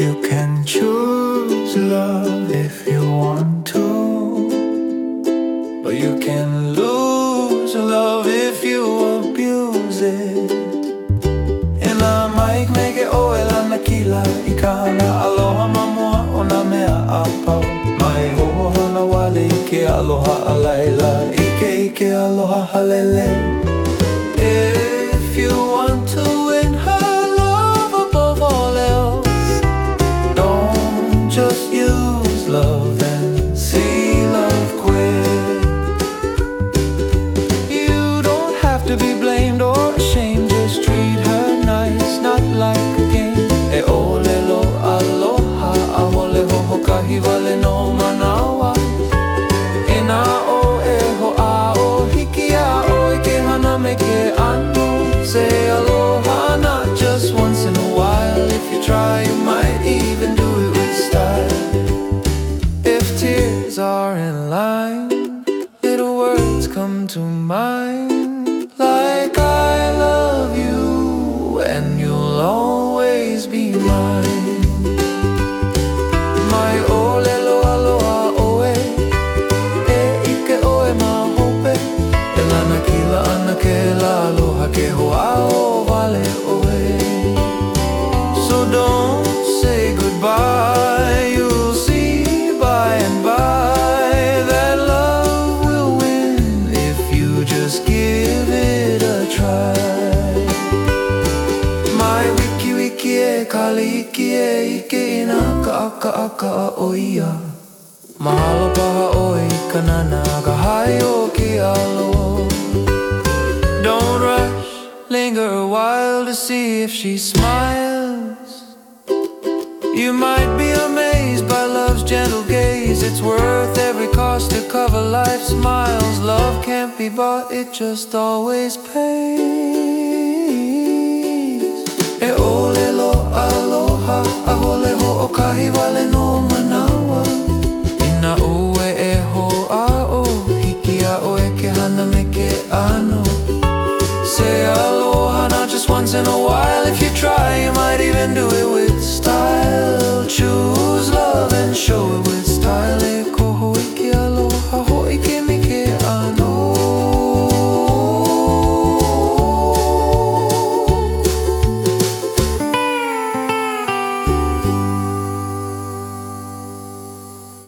You can choose love if you want to, but you can lose love if you abuse it. And I might make it oh ela na kila i kana aloha mamua o oh, na mea a. Mai hoho hana wale i ke aloha a laila, ike ike aloha halele. Say aloha not just once in a while. If you try, you might even do it with style. If tears are in line, little words come to mind. Give it a try. My wiki wiki e kali iki e ike ina ka aka aka o ia. Mahalo paha o i kanana ka hai o ki alo. Don't rush, linger a while to see if she smiles. You might be amazed by love's gentle gaze. It's worth every cost to cover life's miles. Love can't happy, but it just always pays. E ole lo aloha, a hole ho o kahi wale no manawa. Ina ue e ho a o, hiki a oe ke hana me ke ano. Say aloha not just once in a while, if you try, you might even do it with style. Choose love and show it with